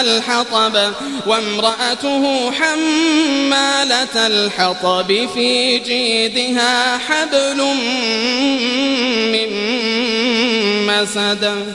الحطب وامرأته حمالة الحطب في جيدها حبل من مسد.